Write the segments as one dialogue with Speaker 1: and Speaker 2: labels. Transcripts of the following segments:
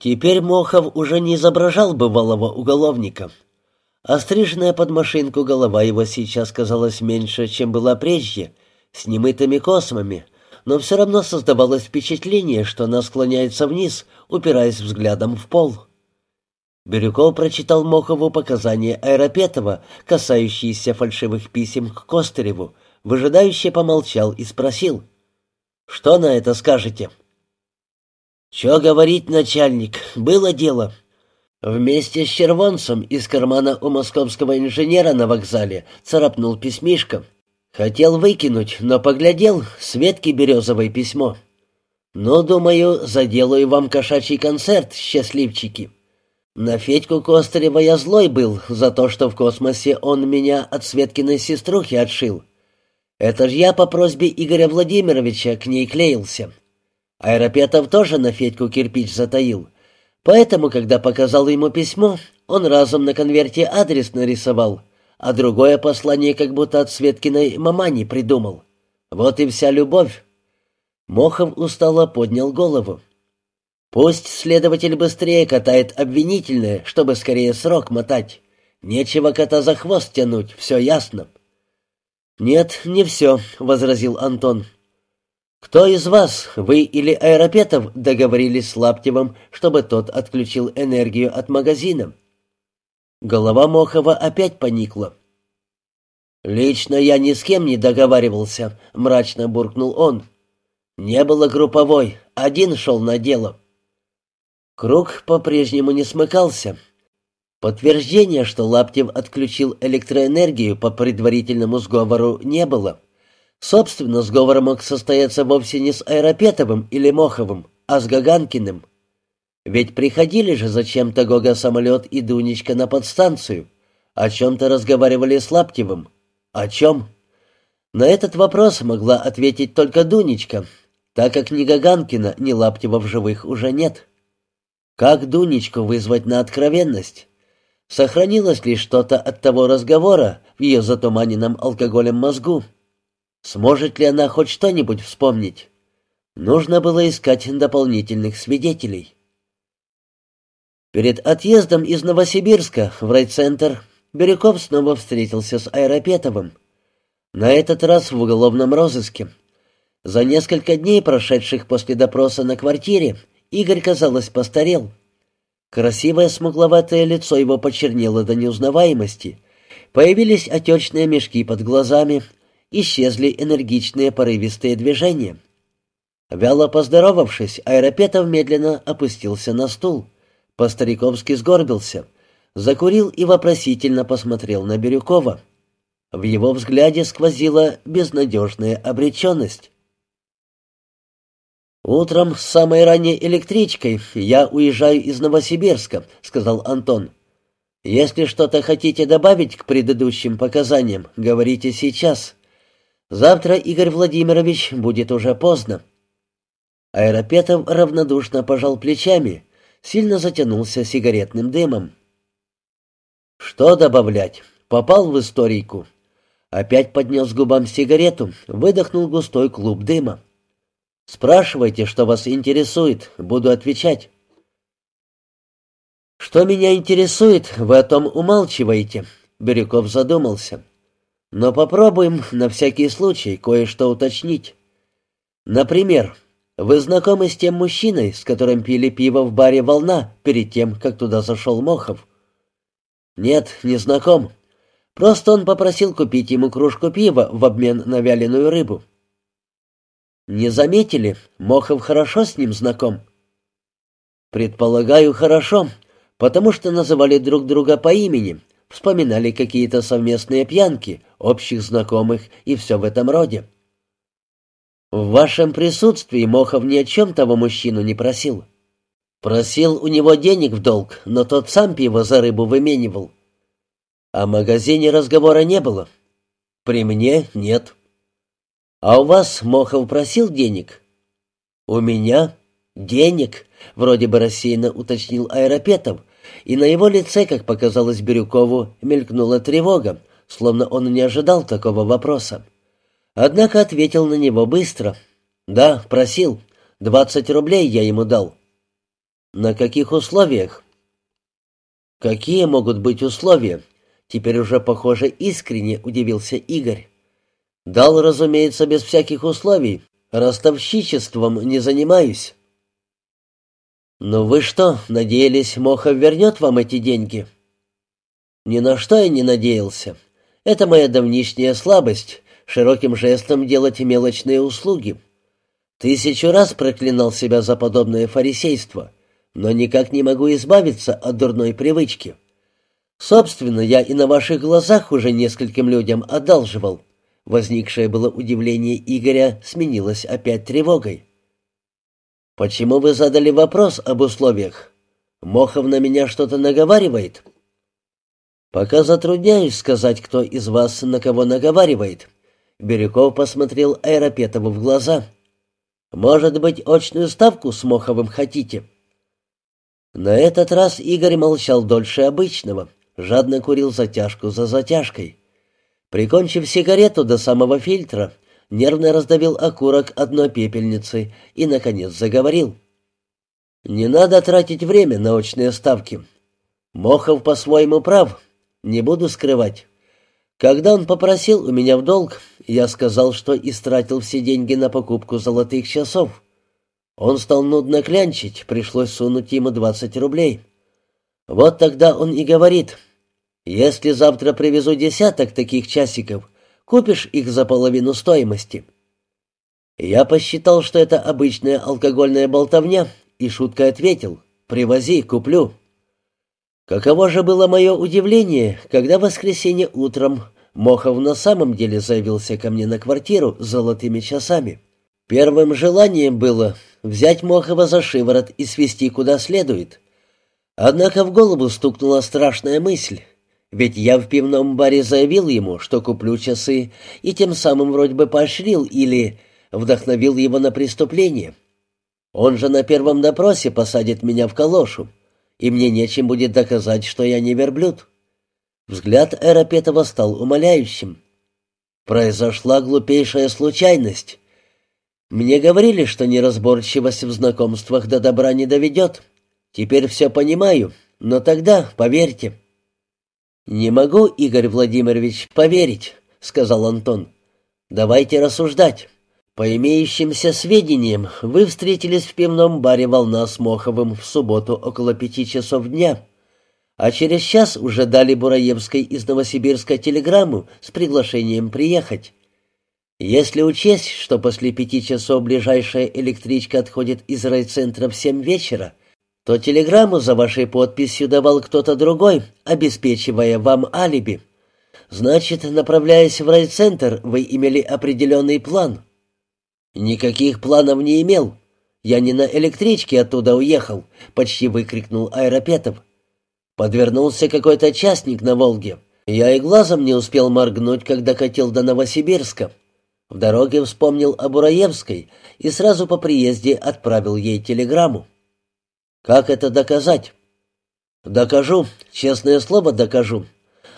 Speaker 1: Теперь Мохов уже не изображал бывалого уголовника. Остриженная под машинку голова его сейчас казалась меньше, чем была прежде, с немытыми космами, но все равно создавалось впечатление, что она склоняется вниз, упираясь взглядом в пол. Бирюков прочитал Мохову показания Аэропетова, касающиеся фальшивых писем к Костыреву, выжидающе помолчал и спросил. «Что на это скажете?» «Че говорить, начальник, было дело». Вместе с червонцем из кармана у московского инженера на вокзале царапнул письмишко. Хотел выкинуть, но поглядел, Светке Березовой письмо. «Ну, думаю, заделаю вам кошачий концерт, счастливчики». На Федьку Костырева я злой был за то, что в космосе он меня от Светкиной сеструхи отшил. Это ж я по просьбе Игоря Владимировича к ней клеился. Аэропетов тоже на Федьку кирпич затаил. Поэтому, когда показал ему письмо, он разом на конверте адрес нарисовал, а другое послание как будто от Светкиной мамани придумал. Вот и вся любовь. Мохов устало поднял голову. Пусть следователь быстрее катает обвинительное, чтобы скорее срок мотать. Нечего кота за хвост тянуть, все ясно. «Нет, не все», — возразил Антон. «Кто из вас, вы или Аэропетов, договорились с Лаптевым, чтобы тот отключил энергию от магазина?» Голова Мохова опять поникла. «Лично я ни с кем не договаривался», — мрачно буркнул он. «Не было групповой, один шел на дело». Круг по-прежнему не смыкался. Подтверждения, что Лаптев отключил электроэнергию по предварительному сговору, не было. Собственно, сговор мог состояться вовсе не с Аэропетовым или Моховым, а с Гаганкиным. Ведь приходили же зачем-то Гога-самолет и Дунечка на подстанцию. О чем-то разговаривали с Лаптевым. О чем? На этот вопрос могла ответить только Дунечка, так как ни Гаганкина, ни Лаптева в живых уже нет. Как Дунечку вызвать на откровенность? Сохранилось ли что-то от того разговора в ее затуманенном алкоголем мозгу? Сможет ли она хоть что-нибудь вспомнить? Нужно было искать дополнительных свидетелей. Перед отъездом из Новосибирска в райцентр Бирюков снова встретился с Аэропетовым. На этот раз в уголовном розыске. За несколько дней, прошедших после допроса на квартире, Игорь, казалось, постарел. Красивое смугловатое лицо его почернело до неузнаваемости. Появились отечные мешки под глазами, исчезли энергичные порывистые движения. Вяло поздоровавшись, Аэропетов медленно опустился на стул, по-стариковски сгорбился, закурил и вопросительно посмотрел на Бирюкова. В его взгляде сквозила безнадежная обреченность. «Утром с самой ранней электричкой я уезжаю из Новосибирска», — сказал Антон. «Если что-то хотите добавить к предыдущим показаниям, говорите сейчас. Завтра, Игорь Владимирович, будет уже поздно». Аэропетов равнодушно пожал плечами, сильно затянулся сигаретным дымом. «Что добавлять? Попал в историйку». Опять поднес губам сигарету, выдохнул густой клуб дыма. Спрашивайте, что вас интересует, буду отвечать. Что меня интересует, вы о том умалчиваете, Бирюков задумался. Но попробуем на всякий случай кое-что уточнить. Например, вы знакомы с тем мужчиной, с которым пили пиво в баре «Волна» перед тем, как туда зашел Мохов? Нет, не знаком. Просто он попросил купить ему кружку пива в обмен на вяленую рыбу. «Не заметили? Мохов хорошо с ним знаком?» «Предполагаю, хорошо, потому что называли друг друга по имени, вспоминали какие-то совместные пьянки, общих знакомых и все в этом роде». «В вашем присутствии Мохов ни о чем того мужчину не просил?» «Просил у него денег в долг, но тот сам пиво за рыбу выменивал». «О магазине разговора не было?» «При мне нет». «А у вас Мохов просил денег?» «У меня? Денег?» — вроде бы рассеянно уточнил Аэропетов, и на его лице, как показалось Бирюкову, мелькнула тревога, словно он не ожидал такого вопроса. Однако ответил на него быстро. «Да, просил. Двадцать рублей я ему дал». На каких условиях? Какие могут быть условия? Теперь уже, похоже, искренне удивился Игорь. Дал, разумеется, без всяких условий. Ростовщичеством не занимаюсь. «Ну вы что, надеялись, Мохов вернет вам эти деньги?» «Ни на что я не надеялся. Это моя давнишняя слабость — широким жестом делать мелочные услуги. Тысячу раз проклинал себя за подобное фарисейство, но никак не могу избавиться от дурной привычки. Собственно, я и на ваших глазах уже нескольким людям одалживал». Возникшее было удивление Игоря сменилось опять тревогой. «Почему вы задали вопрос об условиях? Мохов на меня что-то наговаривает?» «Пока затрудняюсь сказать, кто из вас на кого наговаривает». Бирюков посмотрел Аэропетову в глаза. «Может быть, очную ставку с Моховым хотите?» На этот раз Игорь молчал дольше обычного, жадно курил затяжку за затяжкой. Прикончив сигарету до самого фильтра, нервно раздавил окурок одной пепельницы и, наконец, заговорил. «Не надо тратить время на очные ставки. Мохов по-своему прав, не буду скрывать. Когда он попросил у меня в долг, я сказал, что истратил все деньги на покупку золотых часов. Он стал нудно клянчить, пришлось сунуть ему двадцать рублей. Вот тогда он и говорит, «Если завтра привезу десяток таких часиков, Купишь их за половину стоимости». Я посчитал, что это обычная алкогольная болтовня, и шуткой ответил «Привози, куплю». Каково же было мое удивление, когда в воскресенье утром Мохов на самом деле заявился ко мне на квартиру с золотыми часами. Первым желанием было взять Мохова за шиворот и свести куда следует. Однако в голову стукнула страшная мысль. Ведь я в пивном баре заявил ему, что куплю часы, и тем самым вроде бы поощрил или вдохновил его на преступление. Он же на первом допросе посадит меня в калошу, и мне нечем будет доказать, что я не верблюд. Взгляд Эропетова стал умоляющим. Произошла глупейшая случайность. Мне говорили, что неразборчивость в знакомствах до добра не доведет. Теперь все понимаю, но тогда, поверьте, «Не могу, Игорь Владимирович, поверить», — сказал Антон. «Давайте рассуждать. По имеющимся сведениям, вы встретились в пивном баре «Волна» с Моховым в субботу около пяти часов дня, а через час уже дали Бураевской из Новосибирска телеграмму с приглашением приехать. Если учесть, что после пяти часов ближайшая электричка отходит из райцентра в семь вечера, то телеграмму за вашей подписью давал кто-то другой, обеспечивая вам алиби. Значит, направляясь в райцентр, вы имели определенный план. Никаких планов не имел. Я не на электричке оттуда уехал, почти выкрикнул Аэропетов. Подвернулся какой-то частник на Волге. Я и глазом не успел моргнуть, когда катил до Новосибирска. В дороге вспомнил о Бураевской и сразу по приезде отправил ей телеграмму. Как это доказать? Докажу, честное слово докажу.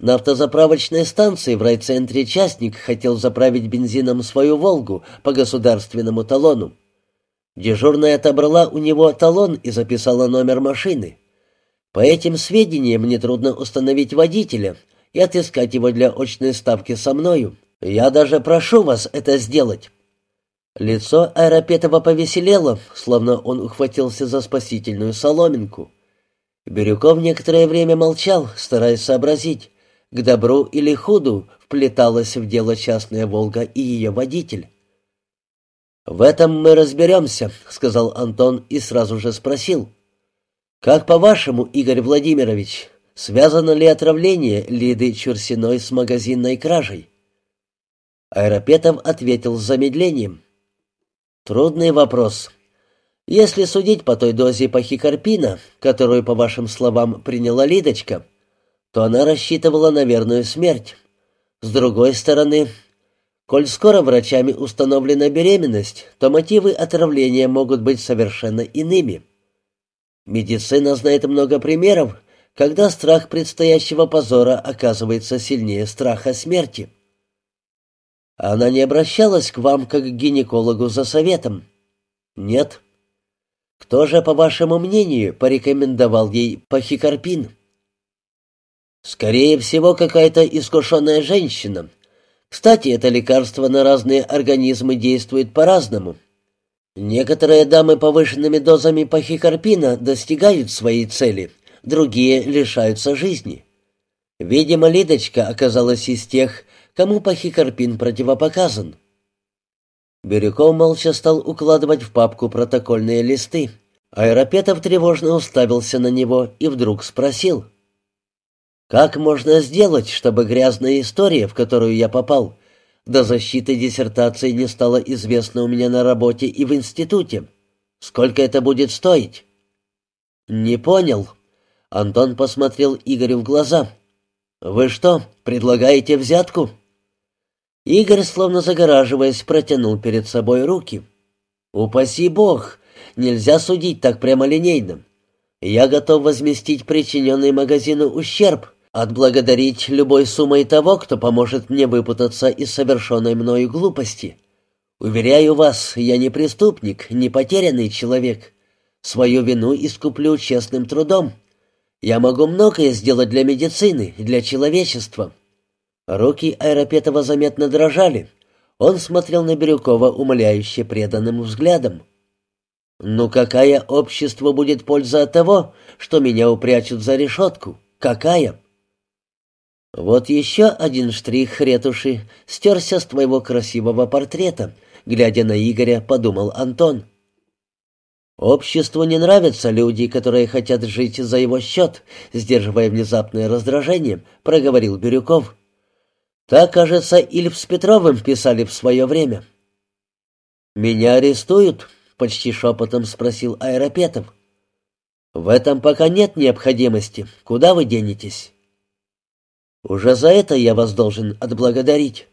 Speaker 1: На автозаправочной станции в райцентре частник хотел заправить бензином свою «Волгу» по государственному талону. Дежурная отобрала у него талон и записала номер машины. По этим сведениям мне трудно установить водителя и отыскать его для очной ставки со мною. Я даже прошу вас это сделать. Лицо Аэропетова повеселело, словно он ухватился за спасительную соломинку. Бирюков некоторое время молчал, стараясь сообразить, к добру или худу вплеталась в дело частная «Волга» и ее водитель. «В этом мы разберемся», — сказал Антон и сразу же спросил. «Как по-вашему, Игорь Владимирович, связано ли отравление Лиды Чурсиной с магазинной кражей?» Аэропетов ответил с замедлением. Трудный вопрос. Если судить по той дозе пахикарпина, которую, по вашим словам, приняла Лидочка, то она рассчитывала на верную смерть. С другой стороны, коль скоро врачами установлена беременность, то мотивы отравления могут быть совершенно иными. Медицина знает много примеров, когда страх предстоящего позора оказывается сильнее страха смерти. Она не обращалась к вам как к гинекологу за советом? Нет. Кто же, по вашему мнению, порекомендовал ей пахикарпин? Скорее всего, какая-то искушенная женщина. Кстати, это лекарство на разные организмы действует по-разному. Некоторые дамы повышенными дозами пахикарпина достигают своей цели, другие лишаются жизни. Видимо, Лидочка оказалась из тех, кому пахикарпин противопоказан. Бирюков молча стал укладывать в папку протокольные листы. Аэропетов тревожно уставился на него и вдруг спросил. «Как можно сделать, чтобы грязная история, в которую я попал, до защиты диссертации не стала известна у меня на работе и в институте? Сколько это будет стоить?» «Не понял». Антон посмотрел Игорю в глаза. «Вы что, предлагаете взятку?» Игорь, словно загораживаясь, протянул перед собой руки. «Упаси Бог! Нельзя судить так прямолинейно. Я готов возместить причиненный магазину ущерб, отблагодарить любой суммой того, кто поможет мне выпутаться из совершенной мною глупости. Уверяю вас, я не преступник, не потерянный человек. Свою вину искуплю честным трудом. Я могу многое сделать для медицины, для человечества». Руки Аэропетова заметно дрожали. Он смотрел на Бирюкова умоляюще преданным взглядом. «Ну какая общество будет польза от того, что меня упрячут за решетку? Какая?» «Вот еще один штрих ретуши стерся с твоего красивого портрета», глядя на Игоря, подумал Антон. «Обществу не нравятся люди, которые хотят жить за его счет», сдерживая внезапное раздражение, проговорил Бирюков. Так, кажется, Ильф с Петровым писали в свое время. «Меня арестуют?» — почти шепотом спросил Аэропетов. «В этом пока нет необходимости. Куда вы денетесь?» «Уже за это я вас должен отблагодарить».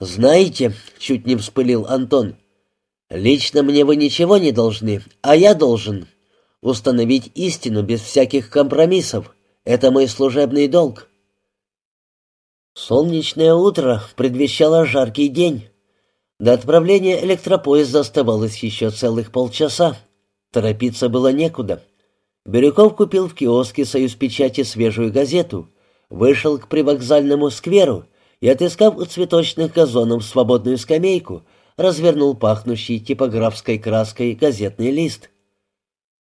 Speaker 1: «Знаете», — чуть не вспылил Антон, — «лично мне вы ничего не должны, а я должен установить истину без всяких компромиссов. Это мой служебный долг». Солнечное утро предвещало жаркий день. До отправления электропоезда оставалось еще целых полчаса. Торопиться было некуда. Бирюков купил в киоске «Союз печати» свежую газету, вышел к привокзальному скверу и, отыскав у цветочных газонов свободную скамейку, развернул пахнущий типографской краской газетный лист.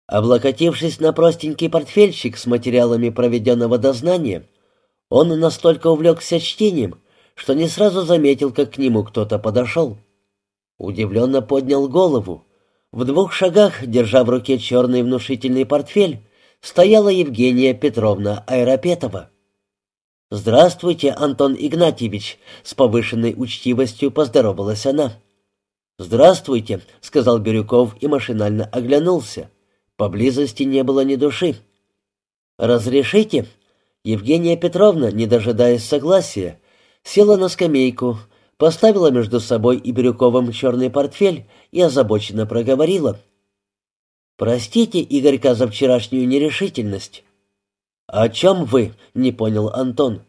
Speaker 1: Облокотившись на простенький портфельчик с материалами проведенного дознания, он настолько увлекся чтением, что не сразу заметил, как к нему кто-то подошел. Удивленно поднял голову. В двух шагах, держа в руке черный внушительный портфель, стояла Евгения Петровна Айропетова. «Здравствуйте, Антон Игнатьевич», — с повышенной учтивостью поздоровалась она. «Здравствуйте», — сказал Бирюков и машинально оглянулся. Поблизости не было ни души. «Разрешите?» Евгения Петровна, не дожидаясь согласия, села на скамейку, поставила между собой и Бирюковым черный портфель и озабоченно проговорила. «Простите, Игорька, за вчерашнюю нерешительность». «О чем вы?» — не понял Антон.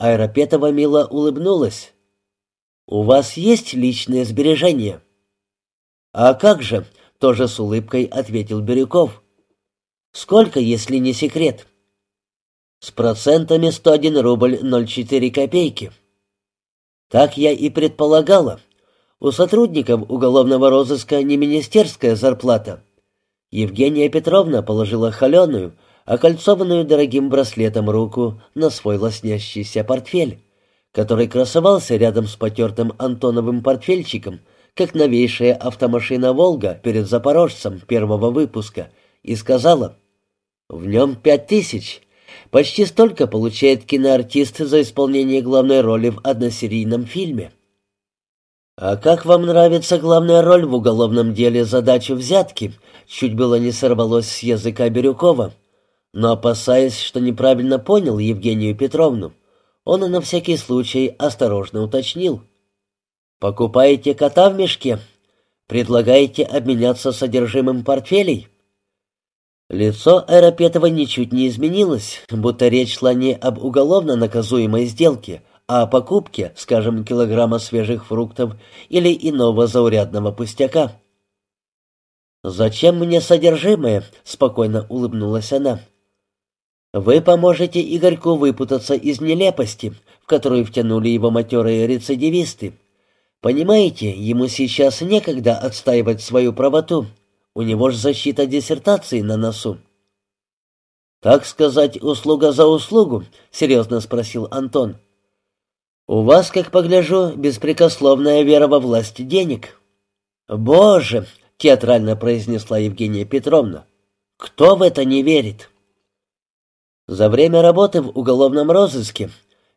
Speaker 1: Айропетова мило улыбнулась. «У вас есть личные сбережения?» «А как же?» — тоже с улыбкой ответил Бирюков. «Сколько, если не секрет?» С процентами 101 рубль 04 копейки. Так я и предполагала. У сотрудников уголовного розыска не министерская зарплата. Евгения Петровна положила холеную, окольцованную дорогим браслетом руку на свой лоснящийся портфель, который красовался рядом с потертым Антоновым портфельчиком, как новейшая автомашина «Волга» перед «Запорожцем» первого выпуска, и сказала, «В нем пять тысяч, Почти столько получает киноартист за исполнение главной роли в односерийном фильме. «А как вам нравится главная роль в уголовном деле задачу взятки?» Чуть было не сорвалось с языка Бирюкова. Но, опасаясь, что неправильно понял Евгению Петровну, он на всякий случай осторожно уточнил. «Покупаете кота в мешке? Предлагаете обменяться содержимым портфелей?» Лицо Аэропетова ничуть не изменилось, будто речь шла не об уголовно наказуемой сделке, а о покупке, скажем, килограмма свежих фруктов или иного заурядного пустяка. «Зачем мне содержимое?» — спокойно улыбнулась она. «Вы поможете Игорьку выпутаться из нелепости, в которую втянули его матерые рецидивисты. Понимаете, ему сейчас некогда отстаивать свою правоту. У него же защита диссертации на носу». «Так сказать, услуга за услугу?» — серьезно спросил Антон. «У вас, как погляжу, беспрекословная вера во власть денег». «Боже!» — театрально произнесла Евгения Петровна. «Кто в это не верит?» За время работы в уголовном розыске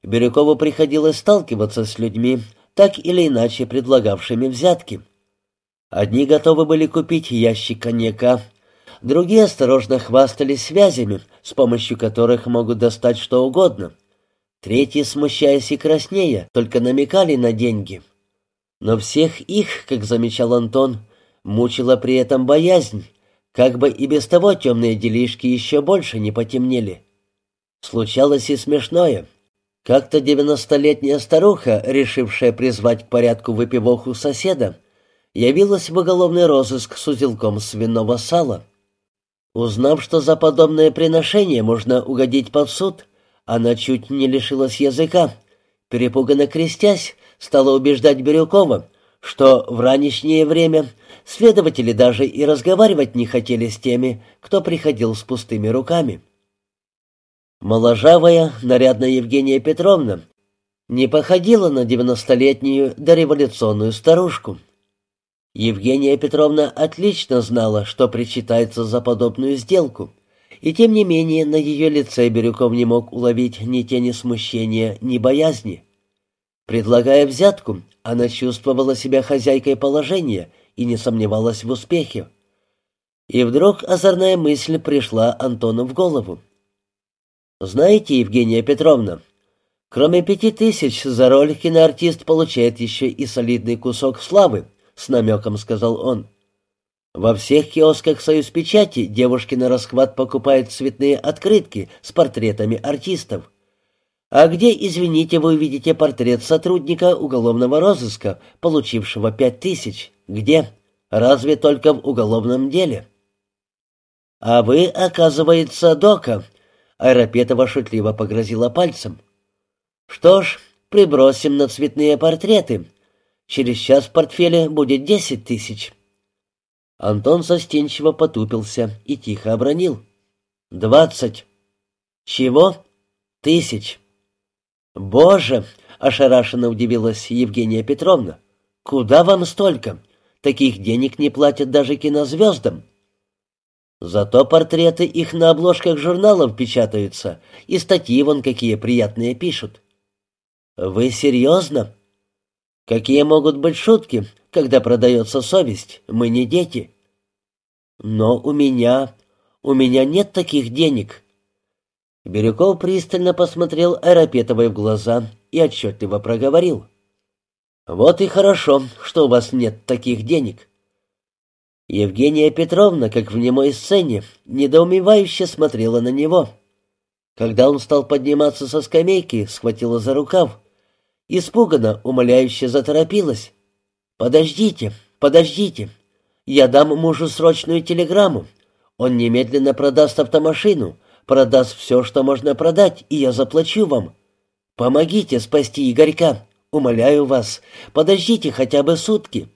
Speaker 1: Бирюкову приходилось сталкиваться с людьми, так или иначе предлагавшими взятки. Одни готовы были купить ящик коньяка, Другие осторожно хвастались связями, с помощью которых могут достать что угодно. Третьи, смущаясь и краснея, только намекали на деньги. Но всех их, как замечал Антон, мучила при этом боязнь, как бы и без того темные делишки еще больше не потемнели. Случалось и смешное. Как-то девяностолетняя старуха, решившая призвать к порядку выпивоху соседа, явилась в уголовный розыск с узелком свиного сала. Узнав, что за подобное приношение можно угодить под суд, она чуть не лишилась языка. Перепуганно крестясь, стала убеждать Бирюкова, что в ранешнее время следователи даже и разговаривать не хотели с теми, кто приходил с пустыми руками. Моложавая, нарядная Евгения Петровна не походила на девяностолетнюю дореволюционную старушку. Евгения Петровна отлично знала, что причитается за подобную сделку, и тем не менее на ее лице Бирюков не мог уловить ни тени смущения, ни боязни. Предлагая взятку, она чувствовала себя хозяйкой положения и не сомневалась в успехе. И вдруг озорная мысль пришла Антону в голову. «Знаете, Евгения Петровна, кроме пяти тысяч за роль киноартист получает еще и солидный кусок славы», с намеком сказал он. Во всех киосках «Союз печати» девушки на расхват покупают цветные открытки с портретами артистов. А где, извините, вы увидите портрет сотрудника уголовного розыска, получившего пять тысяч? Где? Разве только в уголовном деле? А вы, оказывается, дока. Айропетова шутливо погрозила пальцем. Что ж, прибросим на цветные портреты. Через час в портфеле будет десять тысяч». Антон застенчиво потупился и тихо обронил. «Двадцать». «Чего?» «Тысяч». «Боже!» — ошарашенно удивилась Евгения Петровна. «Куда вам столько? Таких денег не платят даже кинозвездам». Зато портреты их на обложках журналов печатаются, и статьи вон какие приятные пишут. «Вы серьезно?» Какие могут быть шутки, когда продается совесть? Мы не дети. Но у меня... у меня нет таких денег. Бирюков пристально посмотрел Аэропетовой в глаза и отчетливо проговорил. «Вот и хорошо, что у вас нет таких денег». Евгения Петровна, как в немой сцене, недоумевающе смотрела на него. Когда он стал подниматься со скамейки, схватила за рукав. Испуганно, умоляюще заторопилась. «Подождите, подождите. Я дам мужу срочную телеграмму. Он немедленно продаст автомашину, продаст все, что можно продать, и я заплачу вам. Помогите спасти Игорька. Умоляю вас, подождите хотя бы сутки».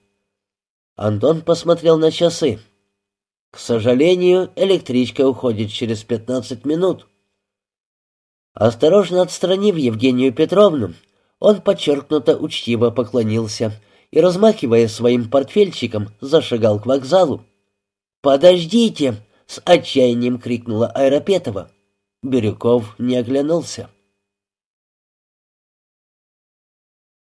Speaker 1: Антон посмотрел на часы. «К сожалению, электричка уходит через пятнадцать минут». Осторожно отстранив Евгению Петровну, он подчеркнуто учтиво поклонился и, размахивая своим портфельчиком, зашагал к вокзалу. «Подождите!» — с отчаянием крикнула Айропетова. Бирюков не оглянулся.